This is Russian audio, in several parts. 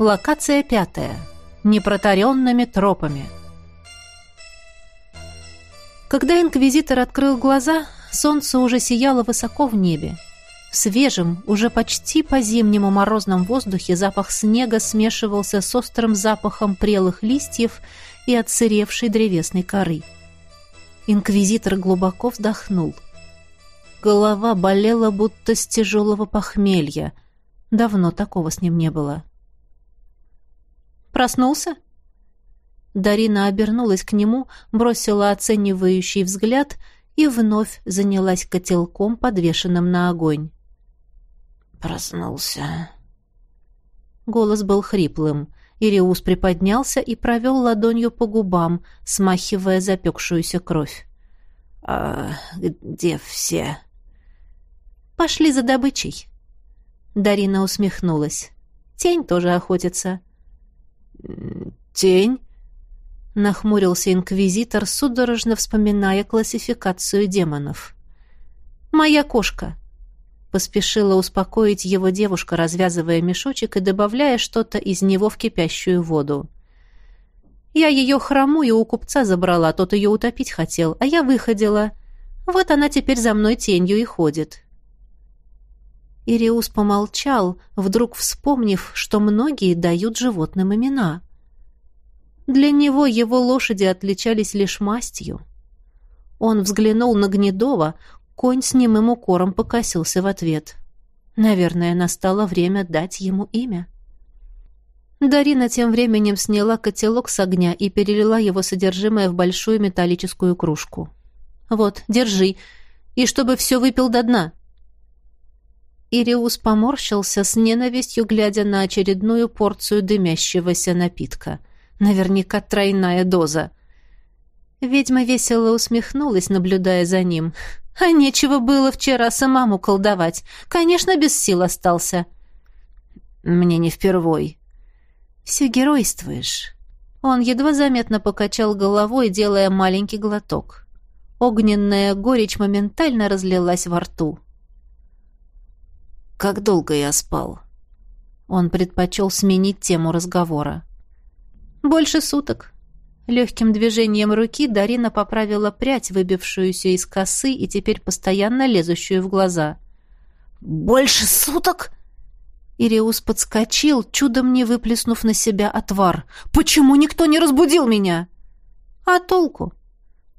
Локация пятая. Непротаренными тропами. Когда инквизитор открыл глаза, солнце уже сияло высоко в небе. В свежем, уже почти по-зимнему морозном воздухе запах снега смешивался с острым запахом прелых листьев и отсыревшей древесной коры. Инквизитор глубоко вздохнул. Голова болела, будто с тяжелого похмелья. Давно такого с ним не было. «Проснулся?» Дарина обернулась к нему, бросила оценивающий взгляд и вновь занялась котелком, подвешенным на огонь. «Проснулся». Голос был хриплым. Ириус приподнялся и провел ладонью по губам, смахивая запекшуюся кровь. «А где все?» «Пошли за добычей». Дарина усмехнулась. «Тень тоже охотится». «Тень?» Нахмурился инквизитор, судорожно вспоминая классификацию демонов. «Моя кошка», Поспешила успокоить его девушка, развязывая мешочек и добавляя что-то из него в кипящую воду. Я ее хромую у купца забрала, тот ее утопить хотел, а я выходила. Вот она теперь за мной тенью и ходит. Ириус помолчал, вдруг вспомнив, что многие дают животным имена. Для него его лошади отличались лишь мастью. Он взглянул на Гнедова, Конь с немым укором покосился в ответ. Наверное, настало время дать ему имя. Дарина тем временем сняла котелок с огня и перелила его содержимое в большую металлическую кружку. «Вот, держи, и чтобы все выпил до дна». Ириус поморщился с ненавистью, глядя на очередную порцию дымящегося напитка. Наверняка тройная доза. Ведьма весело усмехнулась, наблюдая за ним. А нечего было вчера самому колдовать. Конечно, без сил остался. Мне не впервой. Все геройствуешь. Он едва заметно покачал головой, делая маленький глоток. Огненная горечь моментально разлилась во рту. «Как долго я спал?» Он предпочел сменить тему разговора. «Больше суток. Легким движением руки Дарина поправила прядь, выбившуюся из косы и теперь постоянно лезущую в глаза. «Больше суток?» Иреус подскочил, чудом не выплеснув на себя отвар. «Почему никто не разбудил меня?» «А толку?»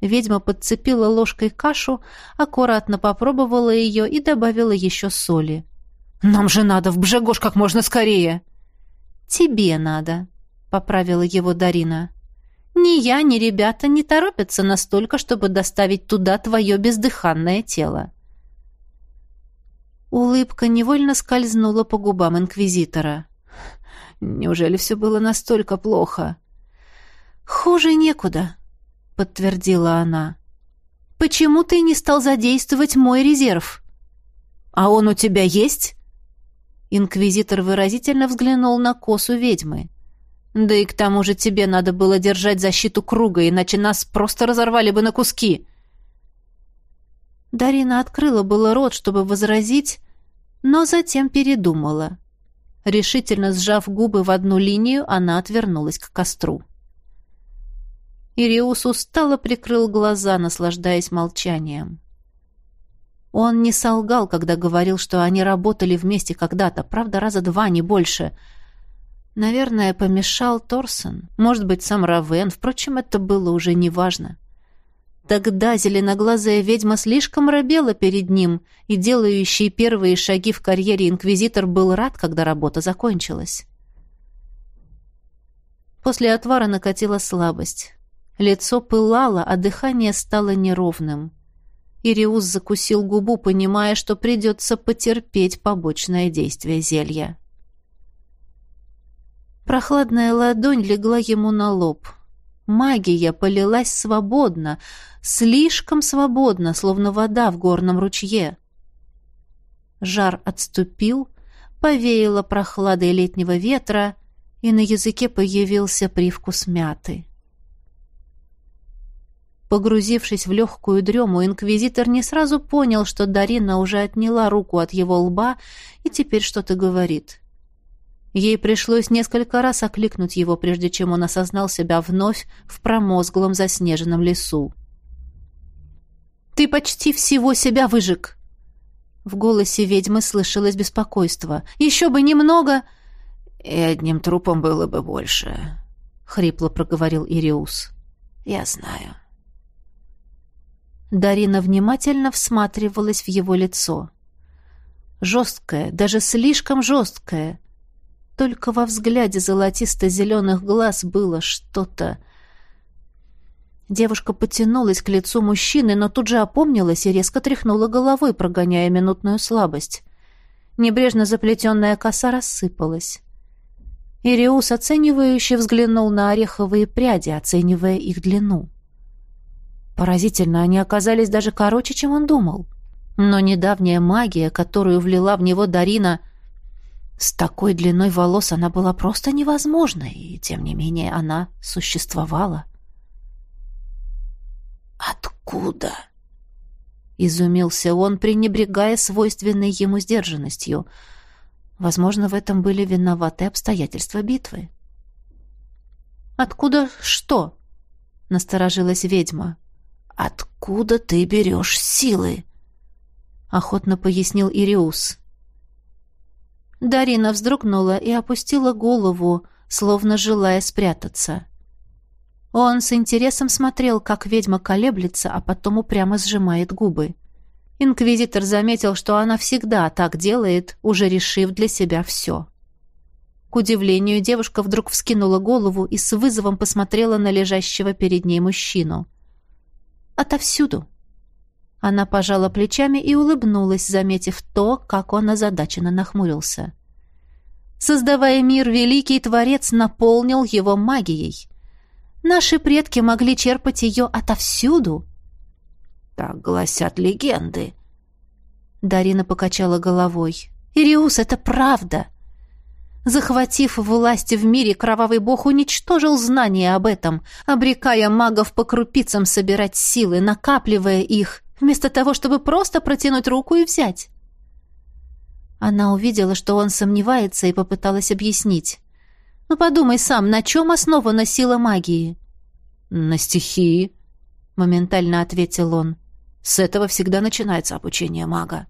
Ведьма подцепила ложкой кашу, аккуратно попробовала ее и добавила еще соли. «Нам же надо в Бжегош как можно скорее!» «Тебе надо», — поправила его Дарина. Ни я, ни ребята не торопятся настолько, чтобы доставить туда твое бездыханное тело. Улыбка невольно скользнула по губам инквизитора. Неужели все было настолько плохо? Хуже некуда, подтвердила она. Почему ты не стал задействовать мой резерв? А он у тебя есть? Инквизитор выразительно взглянул на косу ведьмы. Да и к тому же тебе надо было держать защиту круга, иначе нас просто разорвали бы на куски. Дарина открыла было рот, чтобы возразить, но затем передумала. Решительно сжав губы в одну линию, она отвернулась к костру. Ириус устало прикрыл глаза, наслаждаясь молчанием. Он не солгал, когда говорил, что они работали вместе когда-то, правда, раза два, не больше — Наверное, помешал Торсон. Может быть, сам Равен. Впрочем, это было уже неважно. Тогда зеленоглазая ведьма слишком робела перед ним, и делающий первые шаги в карьере инквизитор был рад, когда работа закончилась. После отвара накатила слабость. Лицо пылало, а дыхание стало неровным. Ириус закусил губу, понимая, что придется потерпеть побочное действие зелья. Прохладная ладонь легла ему на лоб. Магия полилась свободно, слишком свободно, словно вода в горном ручье. Жар отступил, повеяло прохладой летнего ветра, и на языке появился привкус мяты. Погрузившись в легкую дрему, инквизитор не сразу понял, что Дарина уже отняла руку от его лба и теперь что-то говорит. Ей пришлось несколько раз окликнуть его, прежде чем он осознал себя вновь в промозглом заснеженном лесу. «Ты почти всего себя выжег!» В голосе ведьмы слышалось беспокойство. «Еще бы немного...» «И одним трупом было бы больше», — хрипло проговорил Ириус. «Я знаю». Дарина внимательно всматривалась в его лицо. Жесткое, даже слишком жесткое. Только во взгляде золотисто-зеленых глаз было что-то... Девушка потянулась к лицу мужчины, но тут же опомнилась и резко тряхнула головой, прогоняя минутную слабость. Небрежно заплетенная коса рассыпалась. Ириус оценивающе взглянул на ореховые пряди, оценивая их длину. Поразительно, они оказались даже короче, чем он думал. Но недавняя магия, которую влила в него Дарина... С такой длиной волос она была просто невозможной, и, тем не менее, она существовала. «Откуда?» — изумился он, пренебрегая свойственной ему сдержанностью. Возможно, в этом были виноваты обстоятельства битвы. «Откуда что?» — насторожилась ведьма. «Откуда ты берешь силы?» — охотно пояснил Ириус. Дарина вздрогнула и опустила голову, словно желая спрятаться. Он с интересом смотрел, как ведьма колеблется, а потом упрямо сжимает губы. Инквизитор заметил, что она всегда так делает, уже решив для себя все. К удивлению, девушка вдруг вскинула голову и с вызовом посмотрела на лежащего перед ней мужчину. Отовсюду. Она пожала плечами и улыбнулась, заметив то, как он озадаченно нахмурился. Создавая мир, великий Творец наполнил его магией. Наши предки могли черпать ее отовсюду. Так гласят легенды. Дарина покачала головой. Ириус, это правда. Захватив власть в мире, кровавый бог уничтожил знания об этом, обрекая магов по крупицам собирать силы, накапливая их, вместо того, чтобы просто протянуть руку и взять. Она увидела, что он сомневается, и попыталась объяснить. «Ну подумай сам, на чем основана сила магии?» «На стихии», — моментально ответил он. «С этого всегда начинается обучение мага».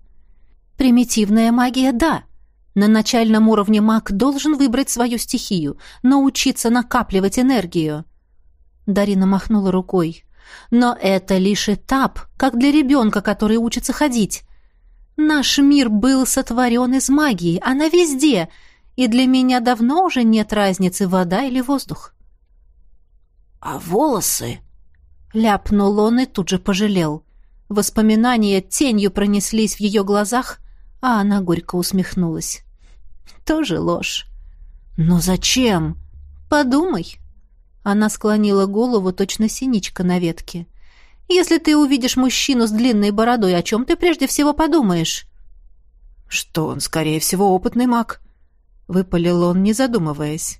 «Примитивная магия — да», на начальном уровне маг должен выбрать свою стихию, научиться накапливать энергию. Дарина махнула рукой. Но это лишь этап, как для ребенка, который учится ходить. Наш мир был сотворен из магии, она везде, и для меня давно уже нет разницы, вода или воздух. «А волосы?» — ляпнул он и тут же пожалел. Воспоминания тенью пронеслись в ее глазах, а она горько усмехнулась. Тоже ложь. Но зачем? Подумай. Она склонила голову, точно синичка на ветке. Если ты увидишь мужчину с длинной бородой, о чем ты прежде всего подумаешь? Что он, скорее всего, опытный маг. Выпалил он, не задумываясь.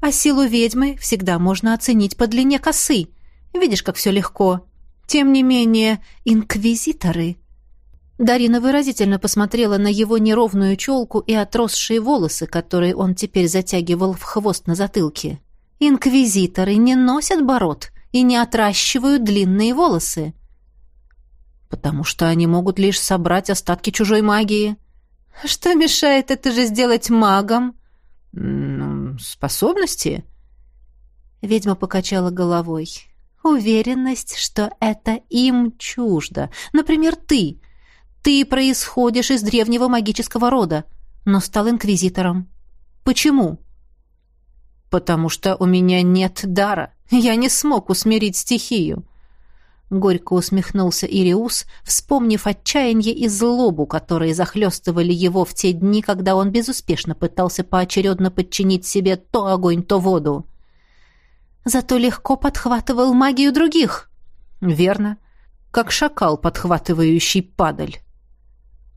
А силу ведьмы всегда можно оценить по длине косы. Видишь, как все легко. Тем не менее, инквизиторы Дарина выразительно посмотрела на его неровную челку и отросшие волосы, которые он теперь затягивал в хвост на затылке. «Инквизиторы не носят бород и не отращивают длинные волосы». «Потому что они могут лишь собрать остатки чужой магии». «Что мешает это же сделать магом?» «Ну, способности». Ведьма покачала головой. «Уверенность, что это им чуждо. Например, ты». Ты происходишь из древнего магического рода, но стал инквизитором. Почему? Потому что у меня нет дара. Я не смог усмирить стихию. Горько усмехнулся Ириус, вспомнив отчаяние и злобу, которые захлестывали его в те дни, когда он безуспешно пытался поочередно подчинить себе то огонь, то воду. Зато легко подхватывал магию других. Верно, как шакал, подхватывающий падаль.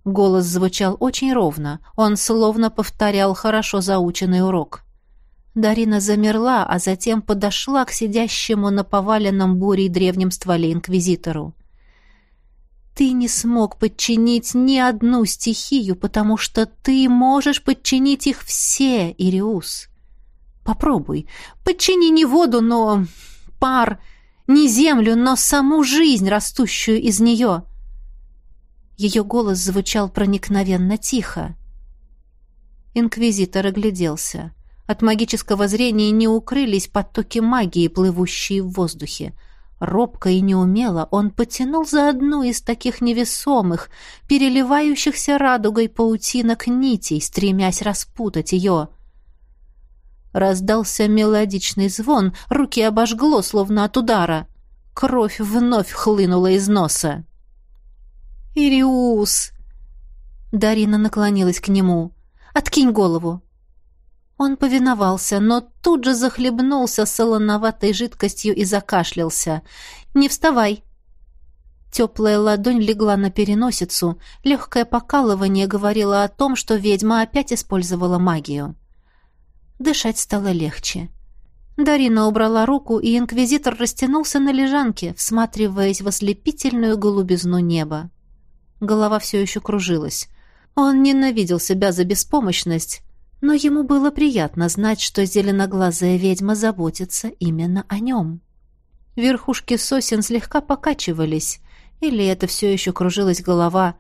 Голос звучал очень ровно. Он словно повторял хорошо заученный урок. Дарина замерла, а затем подошла к сидящему на поваленном бурей древнем стволе инквизитору. Ты не смог подчинить ни одну стихию, потому что ты можешь подчинить их все, Ириус. Попробуй. Подчини не воду, но пар, не землю, но саму жизнь, растущую из нее. Ее голос звучал проникновенно тихо. Инквизитор огляделся. От магического зрения не укрылись потоки магии, плывущие в воздухе. Робко и неумело он потянул за одну из таких невесомых, переливающихся радугой паутинок нитей, стремясь распутать ее. Раздался мелодичный звон, руки обожгло, словно от удара. Кровь вновь хлынула из носа. «Ириус!» Дарина наклонилась к нему. «Откинь голову!» Он повиновался, но тут же захлебнулся солоноватой жидкостью и закашлялся. «Не вставай!» Теплая ладонь легла на переносицу, легкое покалывание говорило о том, что ведьма опять использовала магию. Дышать стало легче. Дарина убрала руку, и инквизитор растянулся на лежанке, всматриваясь в ослепительную голубизну неба. Голова все еще кружилась. Он ненавидел себя за беспомощность, но ему было приятно знать, что зеленоглазая ведьма заботится именно о нем. Верхушки сосен слегка покачивались, или это все еще кружилась голова.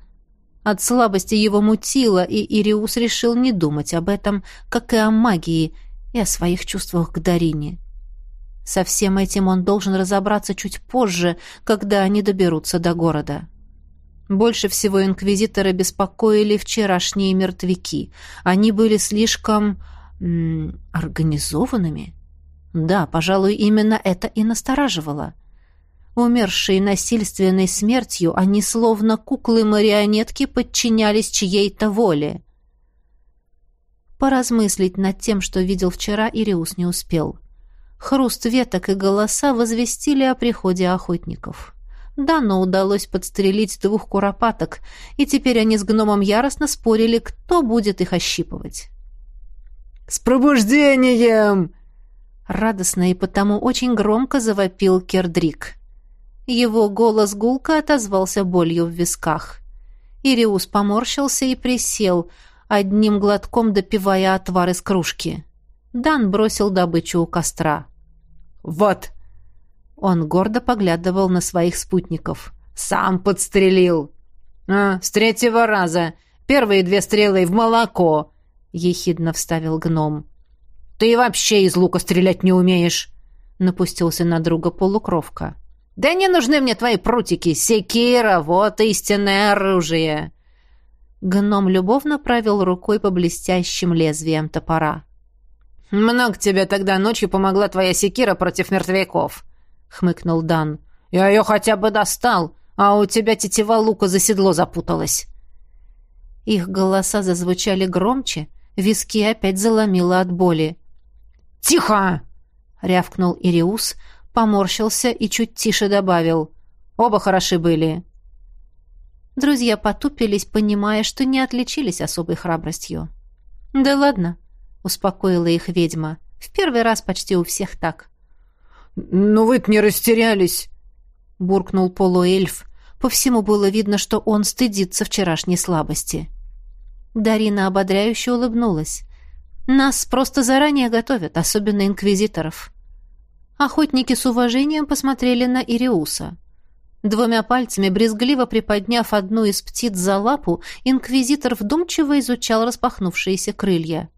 От слабости его мутило, и Ириус решил не думать об этом, как и о магии, и о своих чувствах к Дарине. Со всем этим он должен разобраться чуть позже, когда они доберутся до города. Больше всего инквизиторы беспокоили вчерашние мертвяки. Они были слишком... М, организованными. Да, пожалуй, именно это и настораживало. Умершие насильственной смертью, они словно куклы-марионетки подчинялись чьей-то воле. Поразмыслить над тем, что видел вчера, Ириус не успел. Хруст веток и голоса возвестили о приходе охотников. Дану удалось подстрелить двух куропаток, и теперь они с гномом яростно спорили, кто будет их ощипывать. «С пробуждением!» Радостно и потому очень громко завопил Кердрик. Его голос гулко отозвался болью в висках. Ириус поморщился и присел, одним глотком допивая отвар из кружки. Дан бросил добычу у костра. «Вот!» Он гордо поглядывал на своих спутников. «Сам подстрелил!» «А, с третьего раза! Первые две стрелы в молоко!» — ехидно вставил гном. «Ты вообще из лука стрелять не умеешь!» — напустился на друга полукровка. «Да не нужны мне твои прутики! Секира, вот истинное оружие!» Гном любовно провел рукой по блестящим лезвиям топора. «Много тебе тогда ночью помогла твоя секира против мертвяков!» Хмыкнул Дан. «Я ее хотя бы достал, а у тебя тетива лука за седло запуталась». Их голоса зазвучали громче, виски опять заломило от боли. «Тихо!» — рявкнул Ириус, поморщился и чуть тише добавил. «Оба хороши были». Друзья потупились, понимая, что не отличились особой храбростью. «Да ладно», — успокоила их ведьма. «В первый раз почти у всех так». «Но вы-то не растерялись!» — буркнул полуэльф. По всему было видно, что он стыдится вчерашней слабости. Дарина ободряюще улыбнулась. «Нас просто заранее готовят, особенно инквизиторов». Охотники с уважением посмотрели на Ириуса. Двумя пальцами, брезгливо приподняв одну из птиц за лапу, инквизитор вдумчиво изучал распахнувшиеся крылья.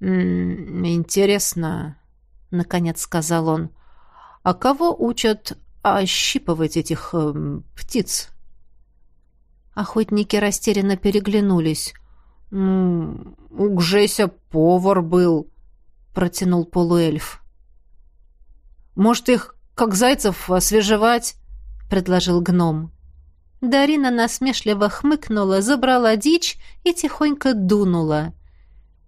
«М -м, «Интересно», — наконец сказал он. А кого учат ощипывать этих э, птиц? Охотники растерянно переглянулись. «У Гжеся повар был», — протянул полуэльф. «Может, их, как зайцев, освежевать?» — предложил гном. Дарина насмешливо хмыкнула, забрала дичь и тихонько дунула.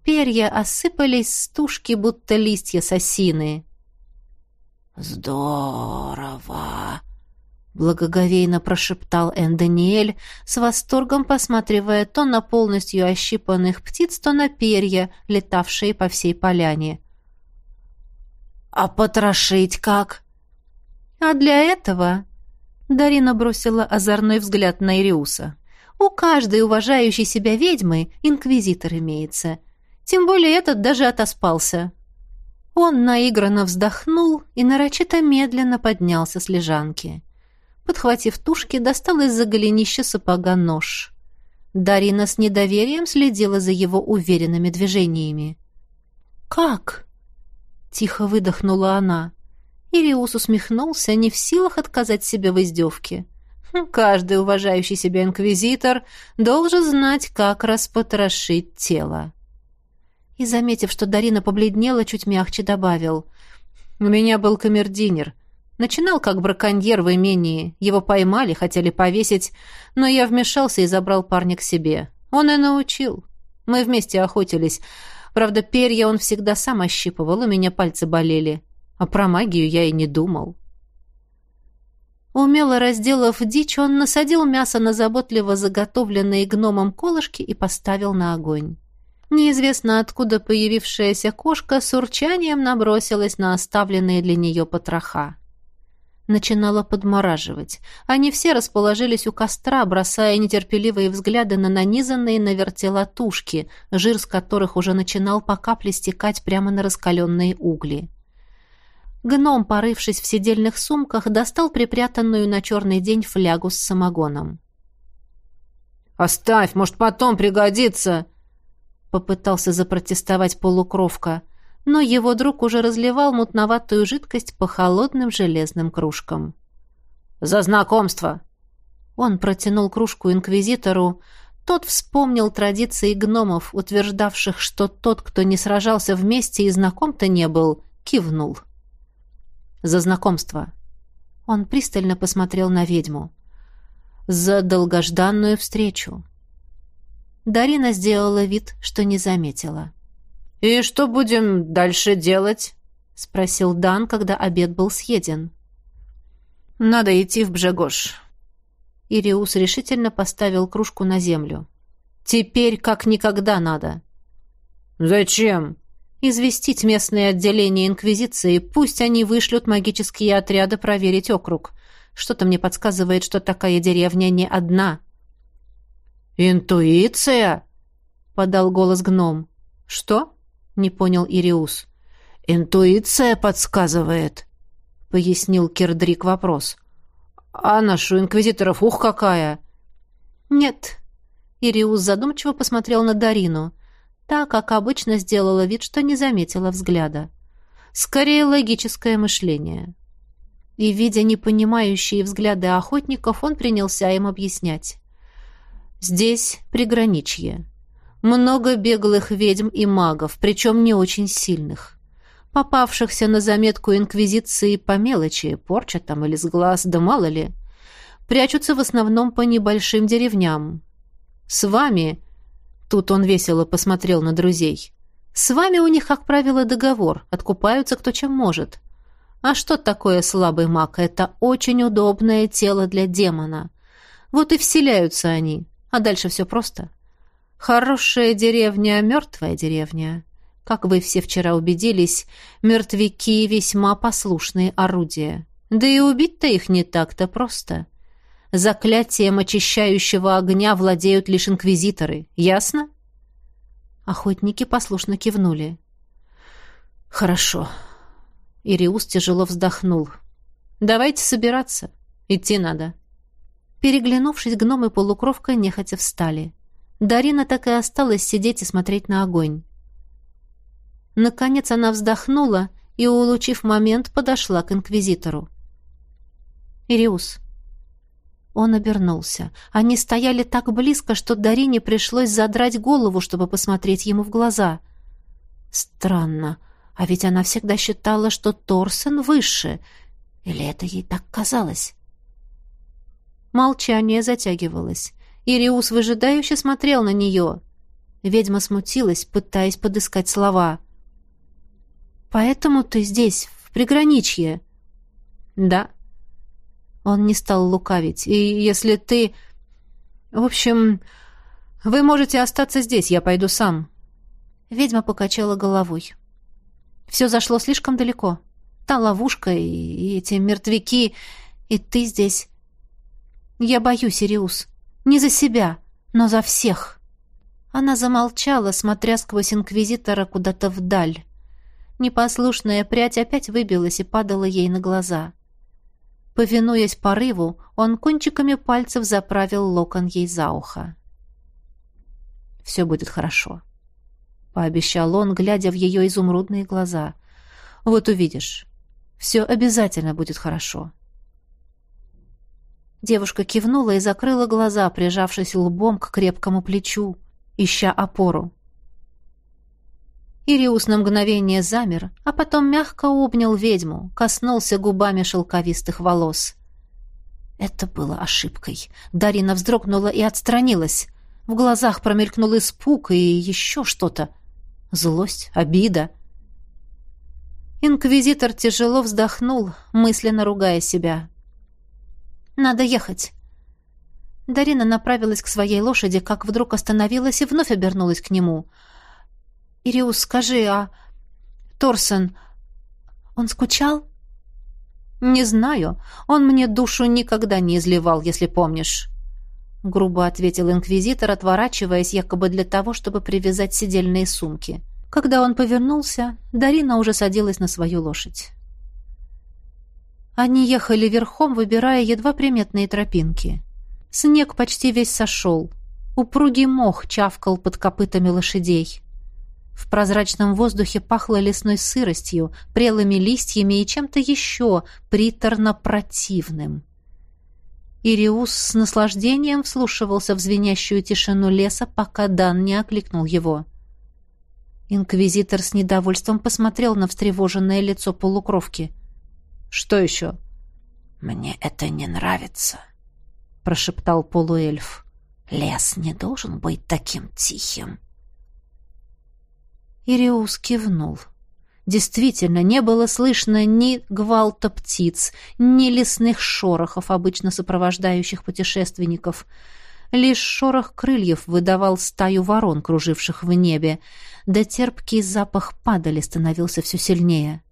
Перья осыпались с тушки, будто листья сосины. «Здорово!» — благоговейно прошептал Энданиэль, с восторгом посматривая то на полностью ощипанных птиц, то на перья, летавшие по всей поляне. «А потрошить как?» «А для этого...» Дарина бросила озорной взгляд на Ириуса. У каждой уважающей себя ведьмы инквизитор имеется. Тем более этот даже отоспался. Он наигранно вздохнул и нарочито медленно поднялся с лежанки. Подхватив тушки, достал из-за голенища сапога нож. Дарина с недоверием следила за его уверенными движениями. «Как?» — тихо выдохнула она. Ириус усмехнулся, не в силах отказать себе в издевке. Хм, каждый уважающий себя инквизитор должен знать, как распотрошить тело. И, заметив, что Дарина побледнела, чуть мягче добавил. «У меня был камердинер. Начинал как браконьер в имении. Его поймали, хотели повесить, но я вмешался и забрал парня к себе. Он и научил. Мы вместе охотились. Правда, перья он всегда сам ощипывал, у меня пальцы болели. А про магию я и не думал. Умело разделав дичь, он насадил мясо на заботливо заготовленные гномом колышки и поставил на огонь. Неизвестно откуда появившаяся кошка с урчанием набросилась на оставленные для нее потроха. Начинало подмораживать. Они все расположились у костра, бросая нетерпеливые взгляды на нанизанные на вертела тушки, жир с которых уже начинал по капле стекать прямо на раскаленные угли. Гном, порывшись в сидельных сумках, достал припрятанную на черный день флягу с самогоном. «Оставь, может, потом пригодится!» Попытался запротестовать полукровка, но его друг уже разливал мутноватую жидкость по холодным железным кружкам. «За знакомство!» Он протянул кружку инквизитору. Тот вспомнил традиции гномов, утверждавших, что тот, кто не сражался вместе и знаком-то не был, кивнул за знакомство. Он пристально посмотрел на ведьму. За долгожданную встречу. Дарина сделала вид, что не заметила. «И что будем дальше делать?» — спросил Дан, когда обед был съеден. «Надо идти в Бжегош». Ириус решительно поставил кружку на землю. «Теперь как никогда надо». «Зачем?» известить местные отделения Инквизиции, пусть они вышлют магические отряды проверить округ. Что-то мне подсказывает, что такая деревня не одна. «Интуиция?» — подал голос гном. «Что?» — не понял Ириус. «Интуиция подсказывает», — пояснил Кирдрик вопрос. «А нашу инквизиторов ух какая!» «Нет». Ириус задумчиво посмотрел на Дарину та, как обычно, сделала вид, что не заметила взгляда. Скорее, логическое мышление. И, видя непонимающие взгляды охотников, он принялся им объяснять. «Здесь приграничье. Много беглых ведьм и магов, причем не очень сильных. Попавшихся на заметку Инквизиции по мелочи, порча там или с глаз, да мало ли, прячутся в основном по небольшим деревням. С вами Тут он весело посмотрел на друзей. «С вами у них, как правило, договор. Откупаются кто чем может. А что такое слабый маг? Это очень удобное тело для демона. Вот и вселяются они. А дальше все просто. Хорошая деревня, мертвая деревня. Как вы все вчера убедились, мертвяки весьма послушные орудия. Да и убить-то их не так-то просто. Заклятием очищающего огня владеют лишь инквизиторы. Ясно? Охотники послушно кивнули. Хорошо. Ириус тяжело вздохнул. Давайте собираться. Идти надо. Переглянувшись, гном и полукровка нехотя встали. Дарина так и осталась сидеть и смотреть на огонь. Наконец она вздохнула и, улучив момент, подошла к инквизитору. «Ириус, он обернулся. Они стояли так близко, что Дарине пришлось задрать голову, чтобы посмотреть ему в глаза. Странно. А ведь она всегда считала, что Торсен выше. Или это ей так казалось? Молчание затягивалось. Ириус выжидающе смотрел на нее. Ведьма смутилась, пытаясь подыскать слова. «Поэтому ты здесь, в приграничье?» «Да», он не стал лукавить. «И если ты... В общем, вы можете остаться здесь, я пойду сам». Ведьма покачала головой. «Все зашло слишком далеко. Та ловушка и эти мертвяки, и ты здесь. Я боюсь, Ириус. Не за себя, но за всех. Она замолчала, смотря сквозь инквизитора куда-то вдаль. Непослушная прядь опять выбилась и падала ей на глаза. Повинуясь порыву, он кончиками пальцев заправил локон ей за ухо. «Все будет хорошо», — пообещал он, глядя в ее изумрудные глаза. «Вот увидишь. Все обязательно будет хорошо». Девушка кивнула и закрыла глаза, прижавшись лбом к крепкому плечу, ища опору. Ириус на мгновение замер, а потом мягко обнял ведьму, коснулся губами шелковистых волос. Это было ошибкой. Дарина вздрогнула и отстранилась. В глазах промелькнул испуг и еще что-то. Злость, обида. Инквизитор тяжело вздохнул, мысленно ругая себя. «Надо ехать». Дарина направилась к своей лошади, как вдруг остановилась и вновь обернулась к нему — «Ириус, скажи, а Торсон, он скучал?» «Не знаю. Он мне душу никогда не изливал, если помнишь». Грубо ответил инквизитор, отворачиваясь якобы для того, чтобы привязать сидельные сумки. Когда он повернулся, Дарина уже садилась на свою лошадь. Они ехали верхом, выбирая едва приметные тропинки. Снег почти весь сошел. Упругий мох чавкал под копытами лошадей. В прозрачном воздухе пахло лесной сыростью, прелыми листьями и чем-то еще приторно-противным. Ириус с наслаждением вслушивался в звенящую тишину леса, пока Дан не окликнул его. Инквизитор с недовольством посмотрел на встревоженное лицо полукровки. «Что еще?» «Мне это не нравится», — прошептал полуэльф. «Лес не должен быть таким тихим». Ириус кивнул. Действительно, не было слышно ни гвалта птиц, ни лесных шорохов, обычно сопровождающих путешественников. Лишь шорох крыльев выдавал стаю ворон, круживших в небе, да терпкий запах падали становился все сильнее.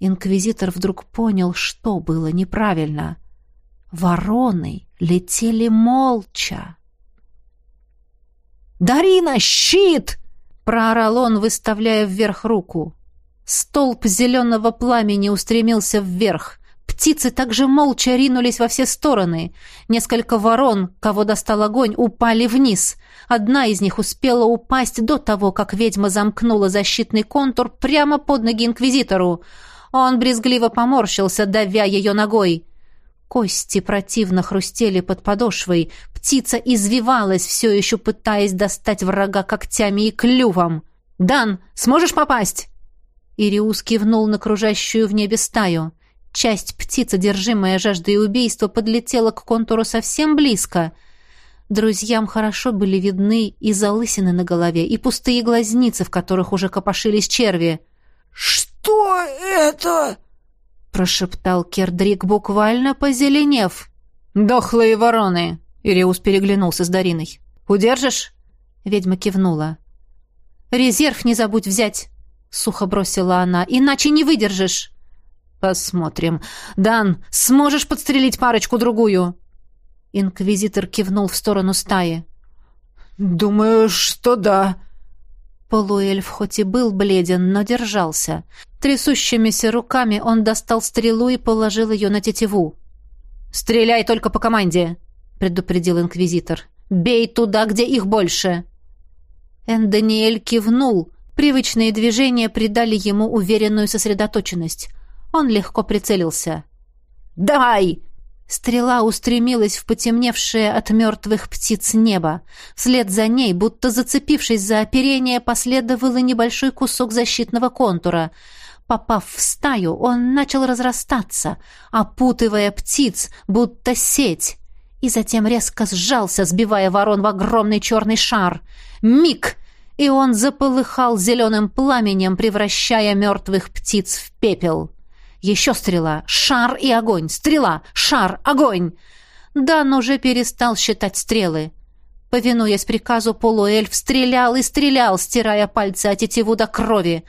Инквизитор вдруг понял, что было неправильно. Вороны летели молча. «Дарина, щит!» проорал он, выставляя вверх руку. Столб зеленого пламени устремился вверх. Птицы также молча ринулись во все стороны. Несколько ворон, кого достал огонь, упали вниз. Одна из них успела упасть до того, как ведьма замкнула защитный контур прямо под ноги инквизитору. Он брезгливо поморщился, давя ее ногой. Кости противно хрустели под подошвой. Птица извивалась, все еще пытаясь достать врага когтями и клювом. «Дан, сможешь попасть?» Ириус кивнул на кружащую в небе стаю. Часть птицы, держимая жаждой убийства, подлетела к контуру совсем близко. Друзьям хорошо были видны и залысины на голове, и пустые глазницы, в которых уже копошились черви. «Что это?» прошептал Кердрик, буквально позеленев. «Дохлые вороны!» Ириус переглянулся с Дариной. «Удержишь?» Ведьма кивнула. «Резерв не забудь взять!» Сухо бросила она. «Иначе не выдержишь!» «Посмотрим. Дан, сможешь подстрелить парочку-другую?» Инквизитор кивнул в сторону стаи. «Думаю, что да», Полуэльф хоть и был бледен, но держался. Трясущимися руками он достал стрелу и положил ее на тетиву. «Стреляй только по команде!» — предупредил инквизитор. «Бей туда, где их больше!» Энданиэль кивнул. Привычные движения придали ему уверенную сосредоточенность. Он легко прицелился. «Давай!» Стрела устремилась в потемневшее от мертвых птиц небо. Вслед за ней, будто зацепившись за оперение, последовал и небольшой кусок защитного контура. Попав в стаю, он начал разрастаться, опутывая птиц, будто сеть, и затем резко сжался, сбивая ворон в огромный черный шар. Миг! И он заполыхал зеленым пламенем, превращая мертвых птиц в пепел. Еще стрела. Шар и огонь. Стрела. Шар. Огонь. Дан уже перестал считать стрелы. Повинуясь приказу, полуэльф стрелял и стрелял, стирая пальцы от тетиву до крови.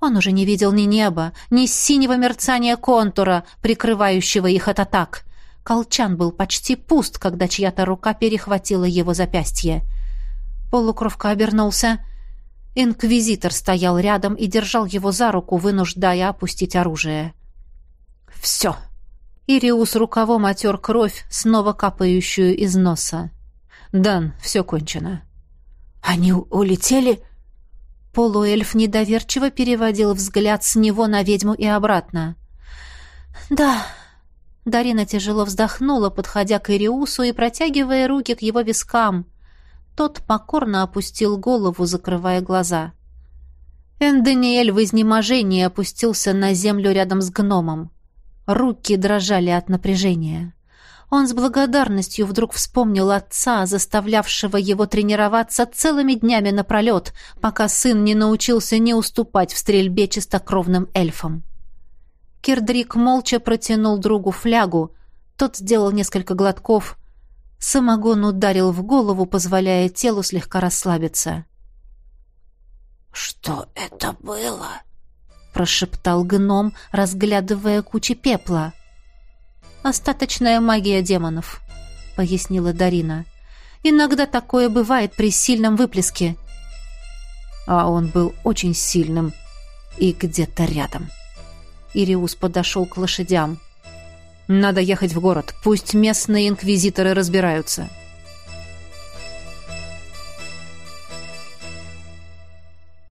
Он уже не видел ни неба, ни синего мерцания контура, прикрывающего их от атак. Колчан был почти пуст, когда чья-то рука перехватила его запястье. Полукровка обернулся. Инквизитор стоял рядом и держал его за руку, вынуждая опустить оружие. «Все!» Ириус рукавом отер кровь, снова капающую из носа. «Дан, все кончено». «Они улетели?» Полуэльф недоверчиво переводил взгляд с него на ведьму и обратно. «Да». Дарина тяжело вздохнула, подходя к Ириусу и протягивая руки к его вискам. Тот покорно опустил голову, закрывая глаза. Эндониэль в изнеможении опустился на землю рядом с гномом. Руки дрожали от напряжения. Он с благодарностью вдруг вспомнил отца, заставлявшего его тренироваться целыми днями напролет, пока сын не научился не уступать в стрельбе чистокровным эльфам. Кирдрик молча протянул другу флягу. Тот сделал несколько глотков. Самогон ударил в голову, позволяя телу слегка расслабиться. «Что это было?» — прошептал гном, разглядывая кучи пепла. «Остаточная магия демонов», — пояснила Дарина. «Иногда такое бывает при сильном выплеске». А он был очень сильным и где-то рядом. Ириус подошел к лошадям. «Надо ехать в город. Пусть местные инквизиторы разбираются».